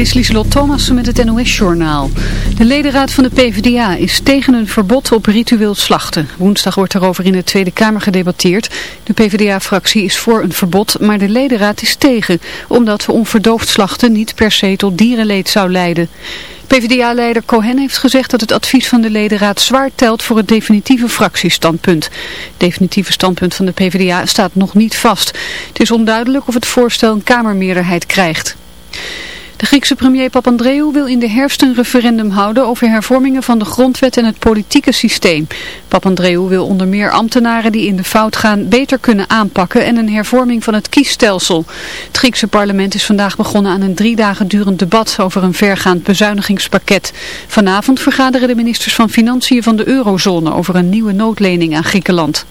is Lieselot Thomassen met het NOS-journaal. De ledenraad van de PvdA is tegen een verbod op ritueel slachten. Woensdag wordt daarover in de Tweede Kamer gedebatteerd. De PvdA-fractie is voor een verbod, maar de ledenraad is tegen. Omdat onverdoofd slachten niet per se tot dierenleed zou leiden. PvdA-leider Cohen heeft gezegd dat het advies van de ledenraad zwaar telt voor het definitieve fractiestandpunt. Het definitieve standpunt van de PvdA staat nog niet vast. Het is onduidelijk of het voorstel een kamermeerderheid krijgt. De Griekse premier Papandreou wil in de herfst een referendum houden over hervormingen van de grondwet en het politieke systeem. Papandreou wil onder meer ambtenaren die in de fout gaan beter kunnen aanpakken en een hervorming van het kiesstelsel. Het Griekse parlement is vandaag begonnen aan een drie dagen durend debat over een vergaand bezuinigingspakket. Vanavond vergaderen de ministers van Financiën van de eurozone over een nieuwe noodlening aan Griekenland.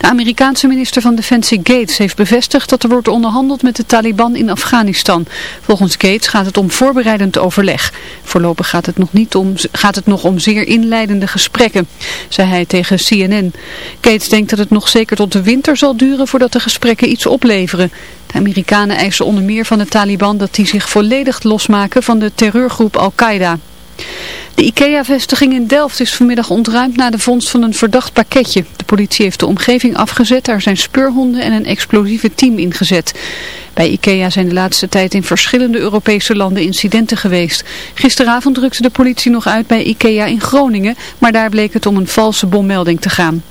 De Amerikaanse minister van Defensie Gates heeft bevestigd dat er wordt onderhandeld met de Taliban in Afghanistan. Volgens Gates gaat het om voorbereidend overleg. Voorlopig gaat het nog, niet om, gaat het nog om zeer inleidende gesprekken, zei hij tegen CNN. Gates denkt dat het nog zeker tot de winter zal duren voordat de gesprekken iets opleveren. De Amerikanen eisen onder meer van de Taliban dat die zich volledig losmaken van de terreurgroep Al-Qaeda. De IKEA-vestiging in Delft is vanmiddag ontruimd na de vondst van een verdacht pakketje. De politie heeft de omgeving afgezet, daar zijn speurhonden en een explosieve team ingezet. Bij IKEA zijn de laatste tijd in verschillende Europese landen incidenten geweest. Gisteravond drukte de politie nog uit bij IKEA in Groningen, maar daar bleek het om een valse bommelding te gaan.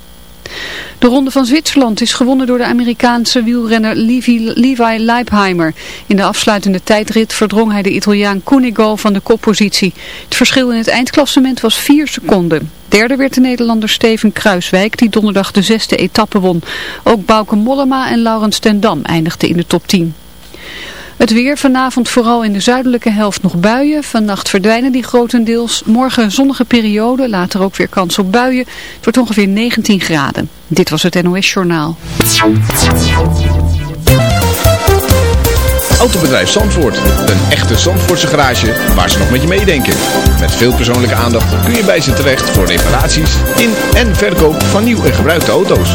De Ronde van Zwitserland is gewonnen door de Amerikaanse wielrenner Levi, Leipheimer. In de afsluitende tijdrit verdrong hij de Italiaan Cunego van de koppositie. Het verschil in het eindklassement was 4 seconden. Derde werd de Nederlander Steven Kruiswijk die donderdag de zesde etappe won. Ook Bauke Mollema en Laurens ten Dam eindigden in de top 10. Het weer vanavond vooral in de zuidelijke helft nog buien. Vannacht verdwijnen die grotendeels. Morgen een zonnige periode, later ook weer kans op buien. Het wordt ongeveer 19 graden. Dit was het NOS Journaal. Autobedrijf Zandvoort. Een echte Zandvoortse garage waar ze nog met je meedenken. Met veel persoonlijke aandacht kun je bij ze terecht voor reparaties in en verkoop van nieuw en gebruikte auto's.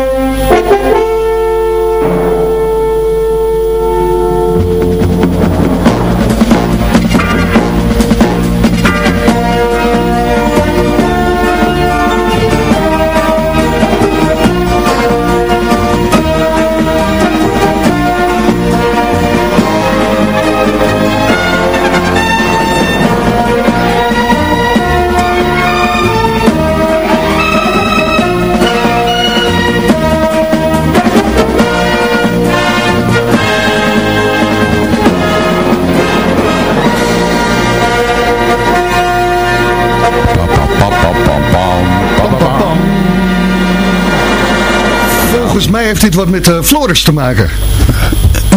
Heeft dit wat met uh, Floris te maken?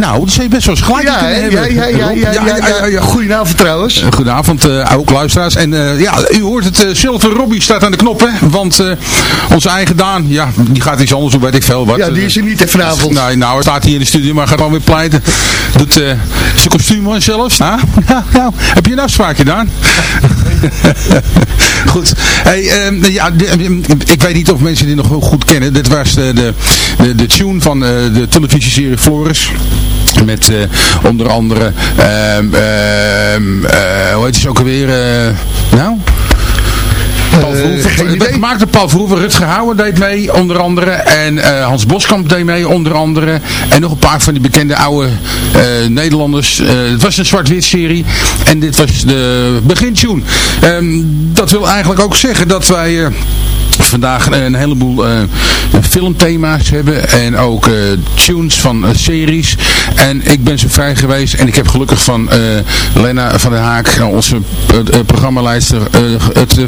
Nou, dat je best wel eens gelijk ja. Ja, ja, ja, ja, Goedenavond trouwens. Uh, goedenavond, uh, ook luisteraars. En uh, ja, u hoort het, Silver Robbie staat aan de knoppen. Want onze eigen Daan, ja, die gaat iets anders doen, weet ik veel wat. Ja, die is er niet vanavond. Nee, nou, hij staat hier in de studio, maar gaat gewoon weer pleiten. Doet zijn kostuum zelfs. Huh? Nou, heb je een afspraak gedaan? goed. Hey, um, ja, de, ik weet niet of mensen dit nog goed kennen. Dit was de, de, de, de tune van de televisieserie Floris. Met uh, onder andere, uh, uh, hoe heet het ook alweer, nou... Paul Verhoeven, uh, maakte Paul Verhoeven, Rutger Houwer deed mee, onder andere. En uh, Hans Boskamp deed mee, onder andere. En nog een paar van die bekende oude uh, Nederlanders. het was een zwart-wit serie. En dit was de begintune. Um, dat wil eigenlijk ook zeggen dat wij vandaag een heleboel uh, filmthema's hebben en ook uh, tunes van uh, series. En ik ben zo vrij geweest en ik heb gelukkig van Lena van der Haak, onze programmaleider, het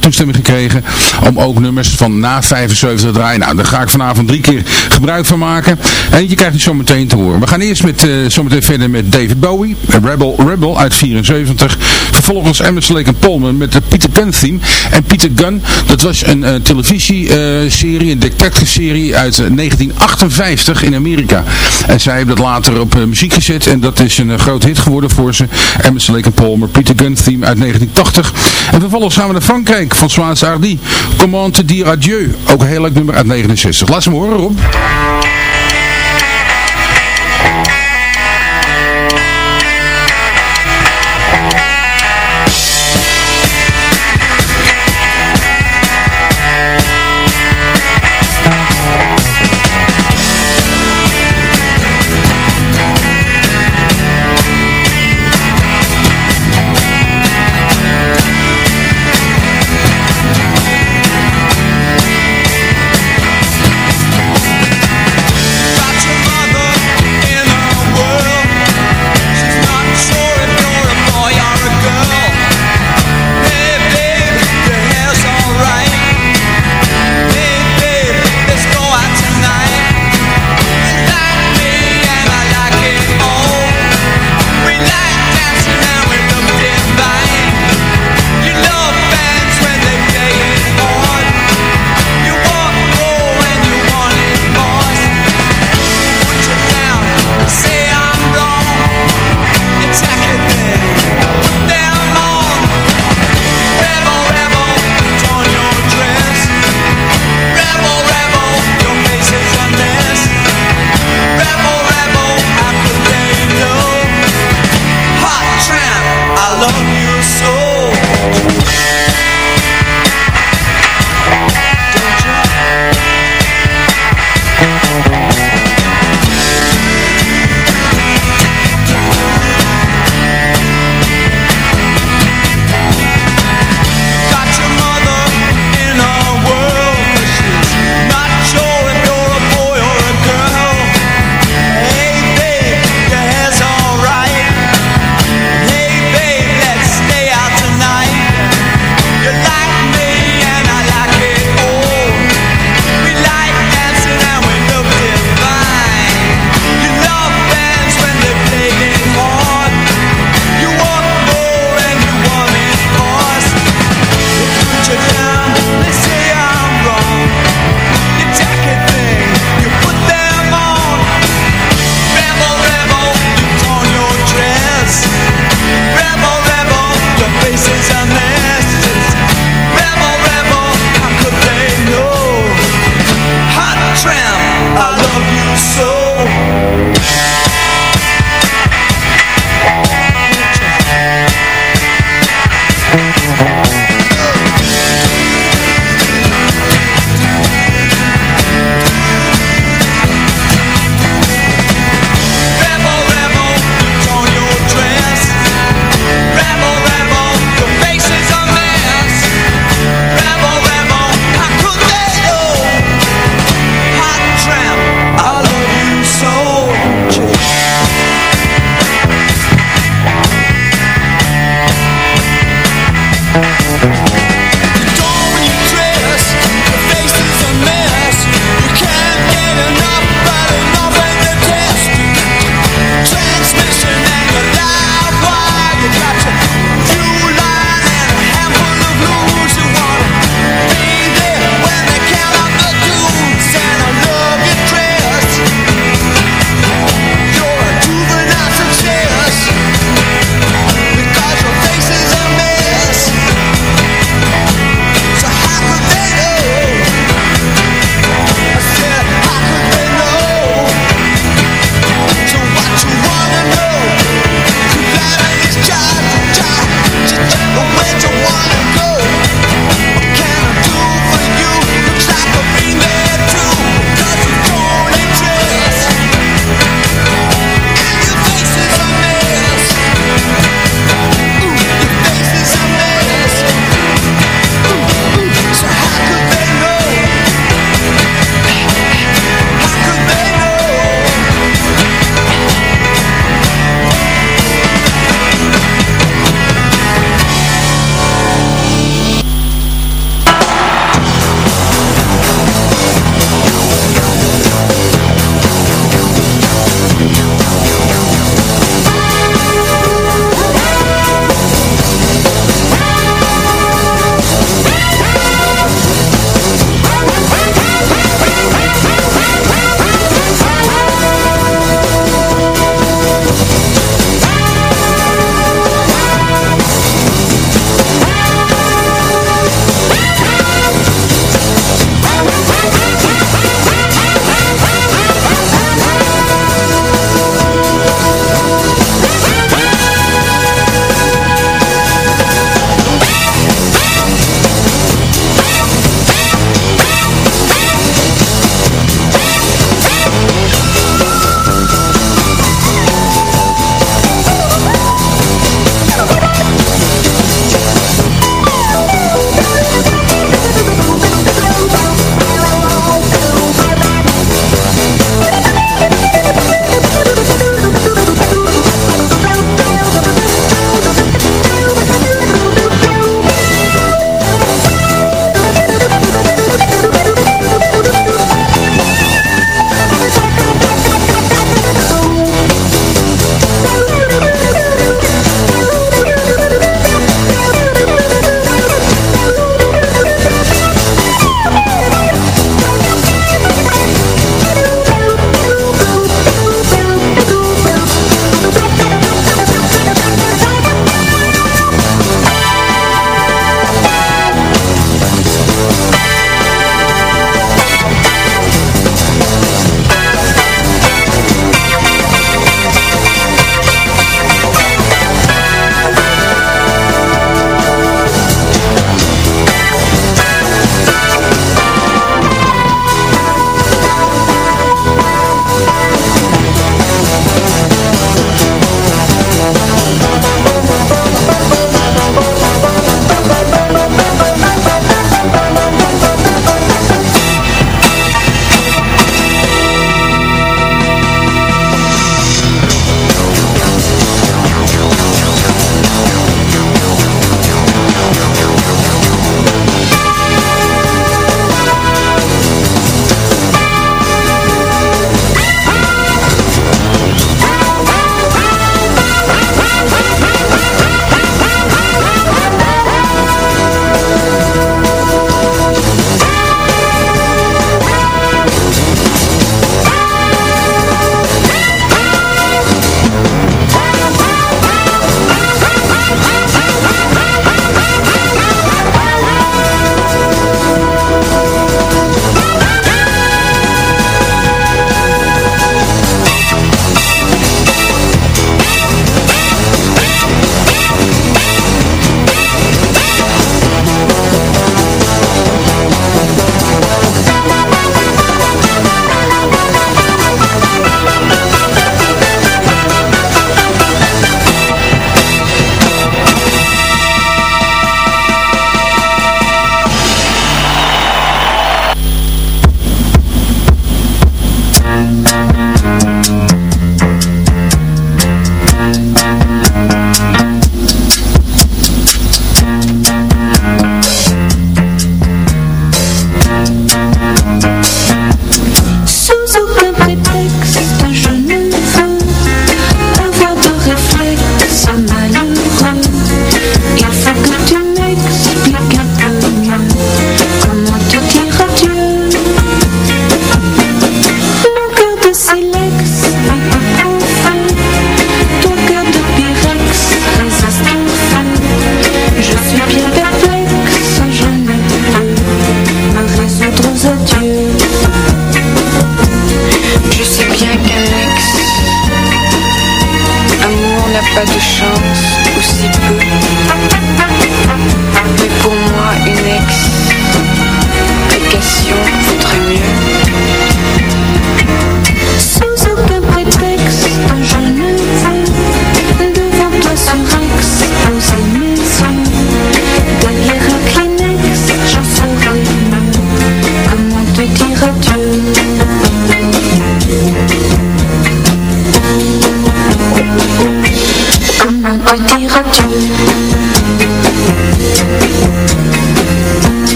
toestemming gekregen om ook nummers van na 75 te draaien. Nou, daar ga ik vanavond drie keer gebruik van maken. En je krijgt het zo meteen te horen. We gaan eerst met, zometeen verder met David Bowie, Rebel Rebel uit 74. Vervolgens Emerson Lake Polman met de Peter Gunn theme. En Peter Gunn, dat was een uh, televisieserie, een detective-serie uit 1958 in Amerika. En zij hebben dat later op uh, muziek gezet en dat is een groot hit geworden voor ze. Emerson Lake Palmer, Peter Gunn theme uit 1980. En vervolgens gaan we naar Frankrijk, François Hardy, Comment te dire adieu. Ook een heel leuk nummer uit 69. Laat ze me horen, Rob.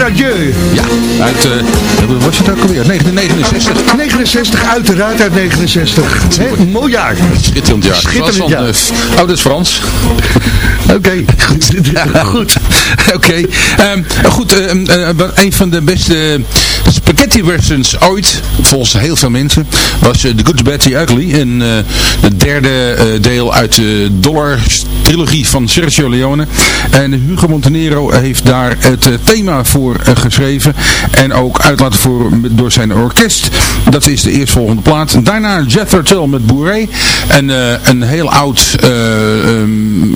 Ja, uit, wat was het ook alweer? 1969. 69, uiteraard uit 69. Hè, mooi jaar. Schitterend jaar. Schitterend Van, jaar. eh, oh, dat is Frans. Oké, goed. Ja, goed. Oké. Goed, ehm, eh, wat een van de beste spaghetti westerns ooit, volgens heel veel mensen, was eh, The Good, The Ugly. En eh het derde eh, deel uit de Dollar trilogie van Sergio Leone. En Hugo Montenegro heeft daar het thema voor geschreven. En ook uit laten voeren met- door zijn orkest. Dat is de eerstvolgende plaat. Daarna Jethro Tull met Bourré. En een heel oud... eh, ehm,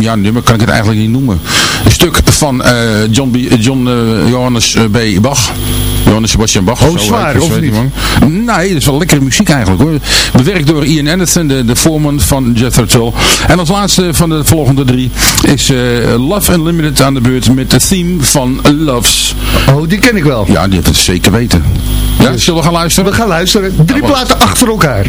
ja, nummer kan ik het eigenlijk niet noemen. Een stuk van John, John Johannes B. Bach. Johannes Sebastian Bach. Oh, zwaar, of niet? man. Nee, dat is wel lekkere muziek eigenlijk hoor. Bewerkt door Ian Anderson, de, de voorman van Jethro Tull. En als laatste van de volgende drie is eh, Love Unlimited aan de beurt met de theme van Loves. Oh, die ken ik wel. Ja, die heeft het zeker weten. Ja, zullen we gaan luisteren? We gaan luisteren. Drie platen achter elkaar.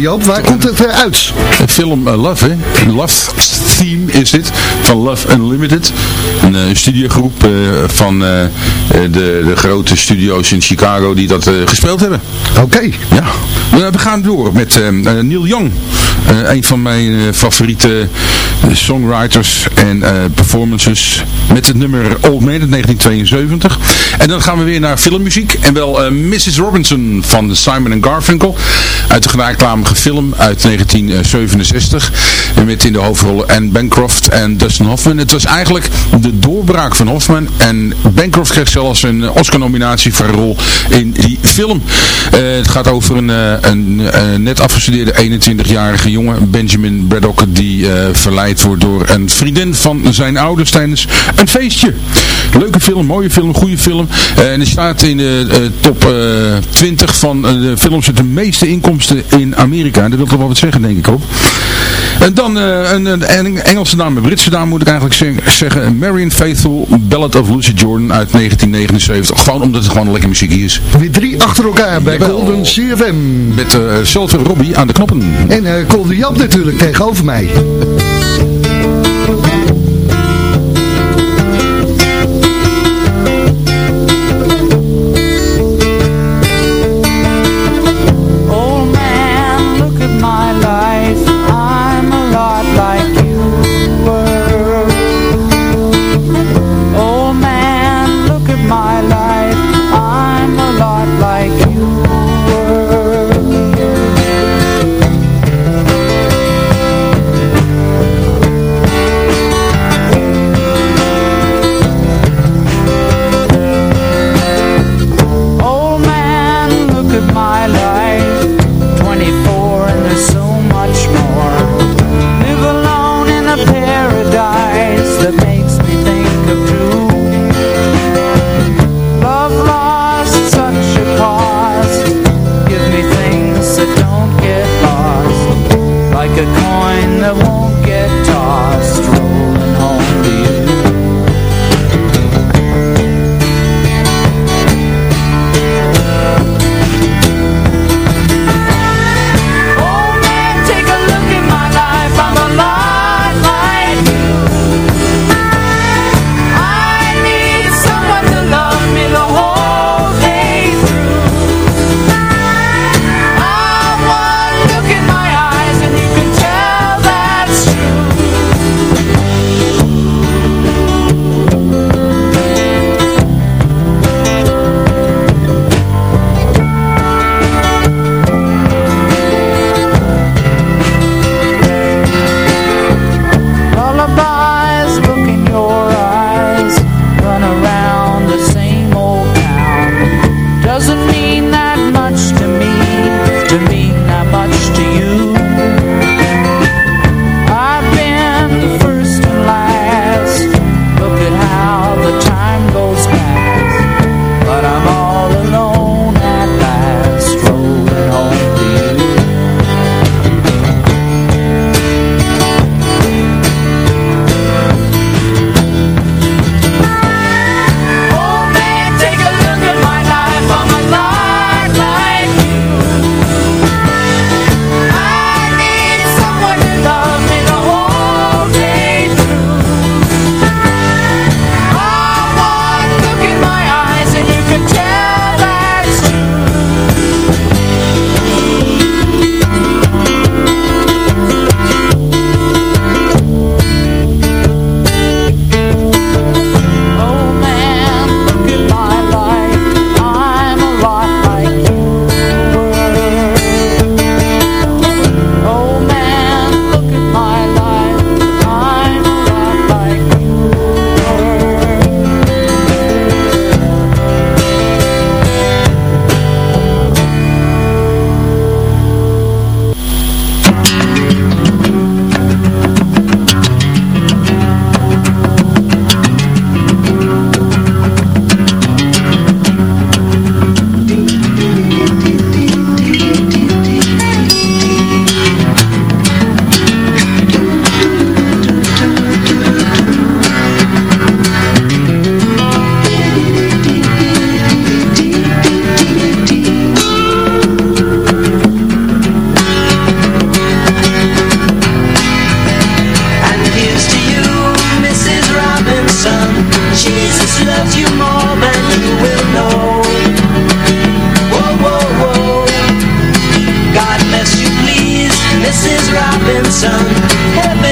Joop. Waar komt het uh, uit? Een film Love, hè? Love Theme is dit, van Love Unlimited. Een studiogroep van de, de grote studio's in Chicago die dat gespeeld hebben. Oké. Ja. we gaan door met Neil Young. een van mijn favoriete songwriters en performances met het nummer Old Man uit 1972. En dan gaan we weer naar filmmuziek. En wel Mrs. Robinson van Simon Garfunkel. Uit de gelijknamige film uit 1967. En met in de hoofdrollen Anne Bancroft en Dustin Hoffman. Het was eigenlijk de doorbraak van Hoffman. En Bancroft kreeg zelfs een Oscar-nominatie voor een rol in die film. Uh, het gaat over een, uh, net afgestudeerde 21-jarige jongen, Benjamin Braddock, die verleid wordt door een vriendin van zijn ouders tijdens een feestje. Leuke film, mooie film, goede film. en het staat in de top 20 van de films met de meeste inkomsten in Amerika. Dat wil toch wel wat zeggen, denk ik ook. En dan uh, een, een, Engelse naam, een Britse naam moet ik eigenlijk zeggen. Marion Faithful, Ballad of Lucy Jordan uit 1979. Gewoon omdat het gewoon lekker muziek is. Weer drie achter elkaar bij Golden CFM. Met uh, Robbie aan de knoppen. En uh, Colde Jap natuurlijk tegenover mij. Jesus loves you more than you will know Whoa, whoa, whoa God bless you please, Mrs. Robinson Heaven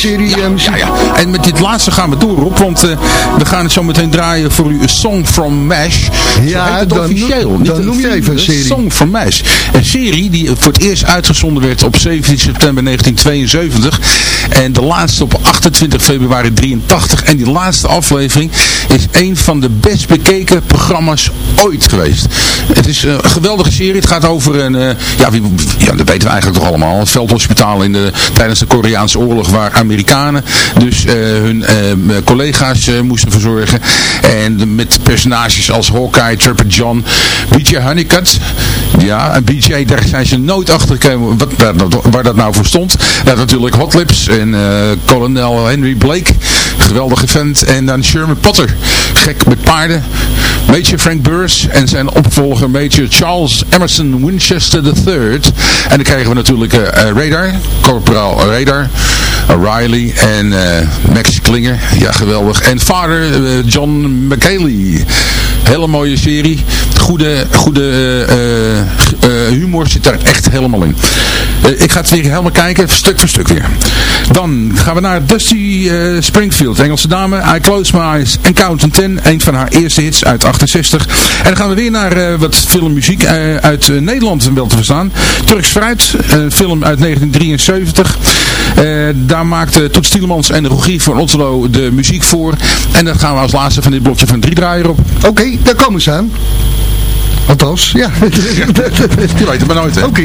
ja, eh, ja, ja. En met dit laatste gaan we door op, want eh, we gaan het zo meteen draaien voor u. A Song from MASH. Ja, het dan officieel. noem- Niet dan noem je even een A serie. Song from MASH. Een serie die voor het eerst uitgezonden werd op 17 september 1972. En de laatste op 28 februari 83. En die laatste aflevering is een van de best bekeken programma's ooit geweest. Het is eh, een geweldige serie. Het gaat over een, eh, ja, wie, ja, dat weten we eigenlijk toch allemaal. Het veldhospitaal in de, tijdens de Koreaanse oorlog waar Amerikanen dus eh, hun collega's moesten verzorgen. En met personages als Hawkeye, Trapper John, BJ Honeycutt. Ja, en BJ, daar zijn ze nooit achter gekomen wat, waar, dat- nou voor stond. Ja, natuurlijk Hot Lips en kolonel Henry Blake. Geweldige vent. En dan Sherman Potter. Gek met paarden. Major Frank En zijn opvolger Major Charles Emerson Winchester III. En dan krijgen we natuurlijk eh, eh, Radar, Corporaal Radar, Riley en eh, Max Klinger. Ja, geweldig. En vader eh, John McKaylee. Hele mooie serie. Goede, goede eh, eh, eh, humor zit daar echt helemaal in. Eh, ik ga het weer helemaal kijken, stuk voor stuk weer. Dan gaan we naar Dusty eh, Springfield, Engelse dame. I Close My Eyes and Count on Ten. Een van haar eerste hits uit 68. En dan gaan we weer naar eh, wat filmmuziek eh, uit eh, Nederland wel te verstaan. Turks Fruit, een film uit 1973. Eh, daar maakte Toet Stielemans en Rogier van Otterlo de muziek voor. En dan gaan we als laatste van dit blokje van drie draaien op. Oké, daar komen ze aan. Althans, ja. Je weet het maar nooit, hè? Oké.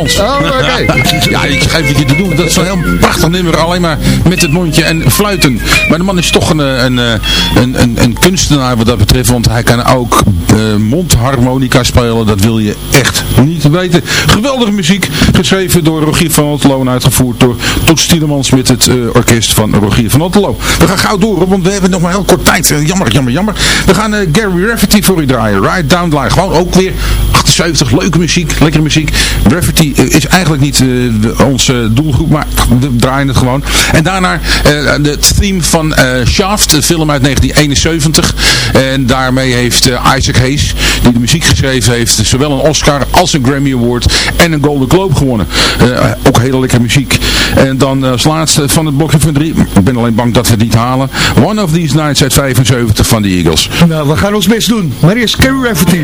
Oh, oké. ja, ik geef het je te doen. Dat is zo'n heel prachtig nummer, alleen maar met het mondje en fluiten. Maar de man is toch een, een, een, een, een kunstenaar wat dat betreft, want hij kan ook uh, mondharmonica spelen. Dat wil je echt niet weten. Geweldige muziek, geschreven door Rogier van Otterlo en uitgevoerd door Tot Stielemans met het uh, orkest van Rogier van Otterlo. We gaan gauw door, want we hebben nog maar heel kort tijd. jammer, jammer, jammer. We gaan Gary Rafferty voor u draaien. Ride Down Line. Gewoon ook weer 78, leuke muziek, lekkere muziek. Rafferty is eigenlijk niet onze doelgroep, maar we draaien het gewoon. En daarna het theme van Shaft, de film uit 1971. En daarmee heeft Isaac Die de muziek geschreven heeft, zowel een Oscar als een Grammy Award en een Golden Globe gewonnen. Uh, ook hele lekkere muziek. En dan als laatste van het blokje van drie, ik ben alleen bang dat we het niet halen. One of These Nights uit 75 van de Eagles. Nou, we gaan ons best doen. Maar eerst Carrie Rafferty.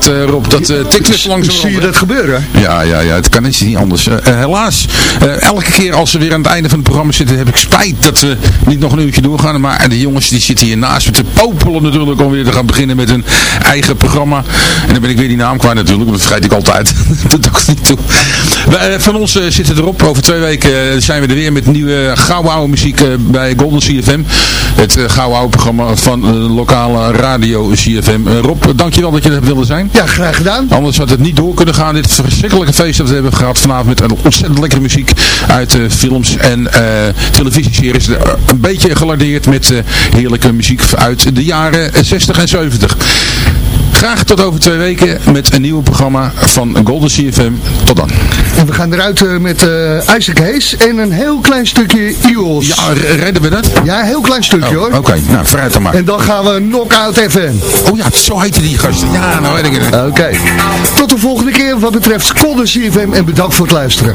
Gehoorzaamheid, eh, dat tikt weer langzaam. Zie je dat gebeuren? Ja, ja, ja, het kan iets niet anders. Eh, eh, helaas, elke keer als we weer aan het einde van het programma zitten, heb ik spijt dat we niet nog een uurtje doorgaan. Maar de jongens die zitten hier naast me te popelen natuurlijk om weer te gaan beginnen met hun eigen programma. En dan ben ik weer die naam kwijt natuurlijk, want dat vergeet ik altijd. dat doe ik niet toe. We, van ons zit het erop. Over twee weken zijn we er weer met nieuwe gouden oude muziek bij Golden CFM. Het uh, gouden oude programma van de lokale radio CFM. Eh, Rob, dankjewel dat je er wilde zijn. Ja, graag gedaan. Anders had het niet door kunnen gaan. Dit verschrikkelijke feest dat we hebben gehad vanavond met een ontzettend lekkere muziek uit eh, films en eh, televisieseries. Eh, Een beetje gelardeerd met heerlijke muziek uit de jaren 60 en 70. Graag tot over twee weken met een nieuw programma van Golden CFM. Tot dan. En we gaan eruit eh, met eh, Isaac Hayes en een heel klein stukje Eagles. Ja, redden we dat? Ja, een heel klein stukje hoor. Oké, nou, vooruit dan maar. En dan gaan we Knockout FM. Oh ja, zo heette die gast. Ja, nou weet ik het. Oké. Tot de volgende keer wat betreft Golden CFM en bedankt voor het luisteren.